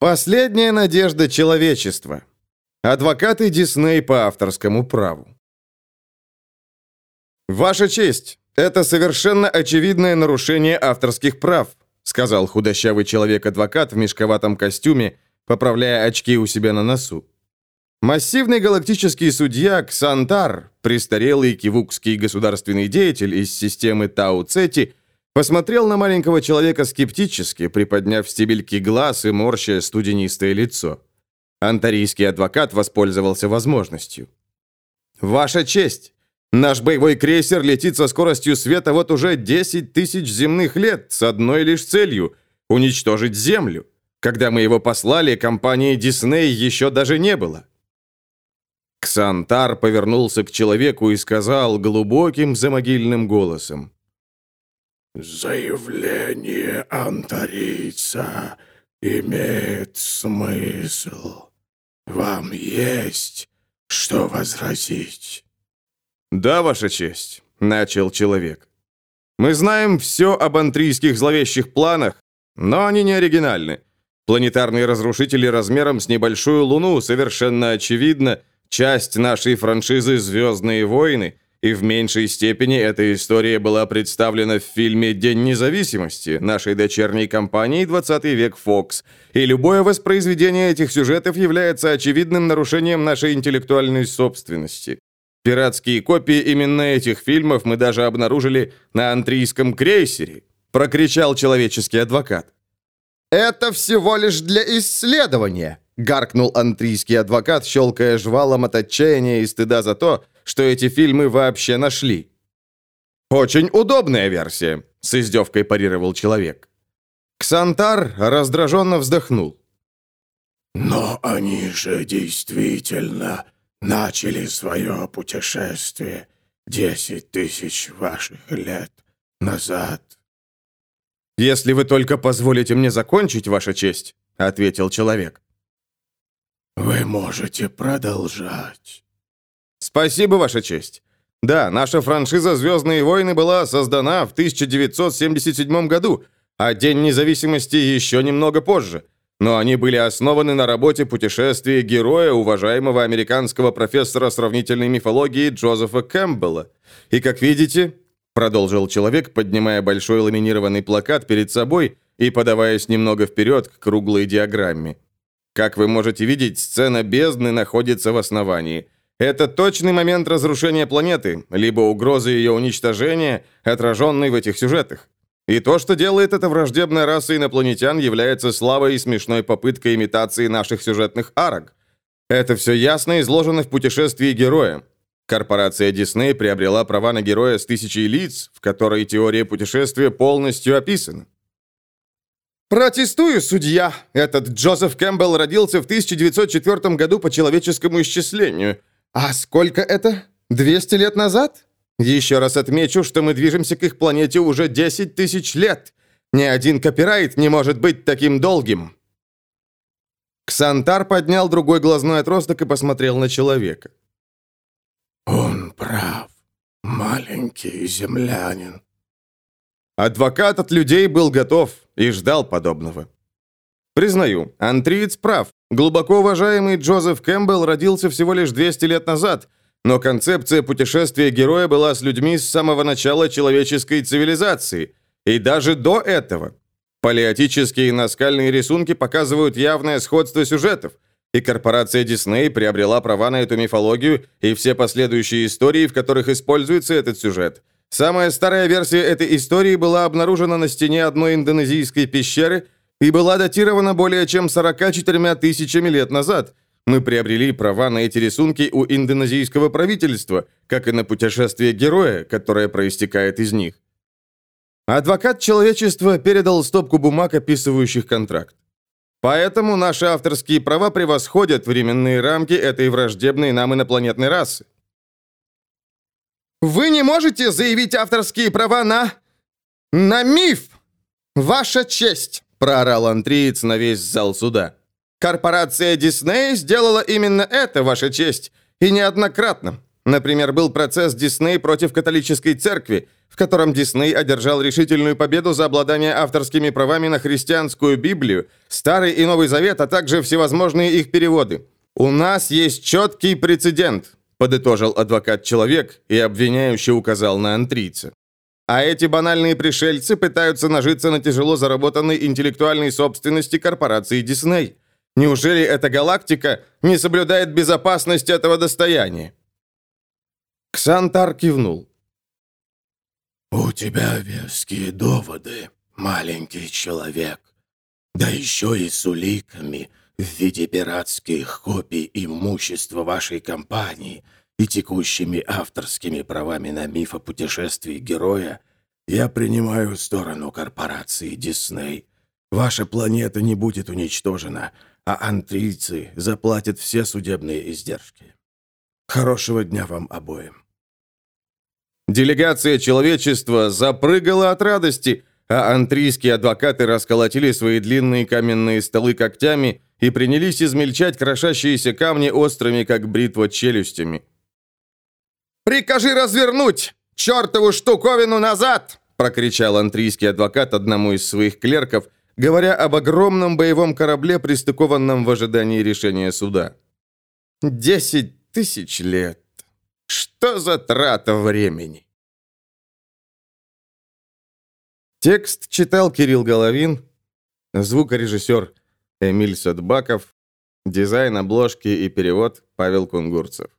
Последняя надежда человечества. Адвокаты Дисней по авторскому праву. «Ваша честь, это совершенно очевидное нарушение авторских прав», сказал худощавый человек-адвокат в мешковатом костюме, поправляя очки у себя на носу. Массивный галактический судья Ксантар, престарелый кивукский государственный деятель из системы Тау-Цети, посмотрел на маленького человека скептически, приподняв стебельки глаз и морща студенистое лицо. Антарийский адвокат воспользовался возможностью. «Ваша честь! Наш боевой крейсер летит со скоростью света вот уже 10 тысяч земных лет с одной лишь целью – уничтожить Землю. Когда мы его послали, компании Дисней еще даже не было. Ксантар повернулся к человеку и сказал глубоким замогильным голосом. «Заявление антарийца имеет смысл. Вам есть что возразить?» «Да, Ваша честь», — начал человек. «Мы знаем все об антрийских зловещих планах, но они не оригинальны. Планетарные разрушители размером с небольшую луну совершенно очевидно часть нашей франшизы «Звездные войны», и в меньшей степени эта история была представлена в фильме «День независимости» нашей дочерней компании «20 век Fox», и любое воспроизведение этих сюжетов является очевидным нарушением нашей интеллектуальной собственности. Пиратские копии именно этих фильмов мы даже обнаружили на антрийском крейсере, прокричал человеческий адвокат. «Это всего лишь для исследования», гаркнул антрийский адвокат, щелкая жвалом от отчаяния и стыда за то, что эти фильмы вообще нашли. «Очень удобная версия», — с издевкой парировал человек. Ксантар раздраженно вздохнул. «Но они же действительно начали свое путешествие десять тысяч ваших лет назад». «Если вы только позволите мне закончить, Ваша честь», — ответил человек. «Вы можете продолжать». «Спасибо, Ваша честь. Да, наша франшиза «Звездные войны» была создана в 1977 году, а День независимости еще немного позже. Но они были основаны на работе путешествия героя, уважаемого американского профессора сравнительной мифологии Джозефа Кэмпбелла. И, как видите, продолжил человек, поднимая большой ламинированный плакат перед собой и подаваясь немного вперед к круглой диаграмме. Как вы можете видеть, сцена бездны находится в основании. Это точный момент разрушения планеты, либо угрозы ее уничтожения, отраженной в этих сюжетах. И то, что делает эта враждебная раса инопланетян, является слабой и смешной попыткой имитации наших сюжетных арок. Это все ясно изложено в «Путешествии героя». Корпорация Дисней приобрела права на героя с тысячей лиц, в которой теория путешествия полностью описана. «Протестую, судья! Этот Джозеф Кэмпбелл родился в 1904 году по человеческому исчислению. А сколько это? 200 лет назад? Еще раз отмечу, что мы движемся к их планете уже 10 тысяч лет. Ни один копирайт не может быть таким долгим». Ксантар поднял другой глазной отросток и посмотрел на человека. «Он прав, маленький землянин. Адвокат от людей был готов и ждал подобного. Признаю, Антриец прав. Глубоко уважаемый Джозеф Кэмпбелл родился всего лишь 200 лет назад, но концепция путешествия героя была с людьми с самого начала человеческой цивилизации, и даже до этого. Палеотические наскальные рисунки показывают явное сходство сюжетов, и корпорация Дисней приобрела права на эту мифологию и все последующие истории, в которых используется этот сюжет – Самая старая версия этой истории была обнаружена на стене одной индонезийской пещеры и была датирована более чем 44 тысячами лет назад. Мы приобрели права на эти рисунки у индонезийского правительства, как и на путешествие героя, которое проистекает из них. Адвокат человечества передал стопку бумаг, описывающих контракт. Поэтому наши авторские права превосходят временные рамки этой враждебной нам инопланетной расы. Вы не можете заявить авторские права на... на миф! Ваша честь!» – проорал антриец на весь зал суда. «Корпорация Дисней сделала именно это, Ваша честь, и неоднократно. Например, был процесс Дисней против католической церкви, в котором Дисней одержал решительную победу за обладание авторскими правами на христианскую Библию, Старый и Новый Завет, а также всевозможные их переводы. У нас есть четкий прецедент, подытожил адвокат-человек и обвиняющий указал на антрийца. А эти банальные пришельцы пытаются нажиться на тяжело заработанной интеллектуальной собственности корпорации Дисней. Неужели эта галактика не соблюдает безопасность этого достояния? Ксантар кивнул. «У тебя веские доводы, маленький человек. Да еще и с уликами в виде пиратских копий имущества вашей компании и текущими авторскими правами на миф о путешествии героя, я принимаю сторону корпорации Дисней. Ваша планета не будет уничтожена, а антрийцы заплатят все судебные издержки. Хорошего дня вам обоим. Делегация человечества запрыгала от радости, а антрийские адвокаты расколотили свои длинные каменные столы когтями и принялись измельчать крошащиеся камни острыми, как бритва, челюстями. «Прикажи развернуть! Чертову штуковину назад!» прокричал антрийский адвокат одному из своих клерков, говоря об огромном боевом корабле, пристыкованном в ожидании решения суда. «Десять тысяч лет! Что за трата времени?» Текст читал Кирилл Головин, звукорежиссер Эмиль Садбаков, дизайн обложки и перевод Павел Кунгурцев.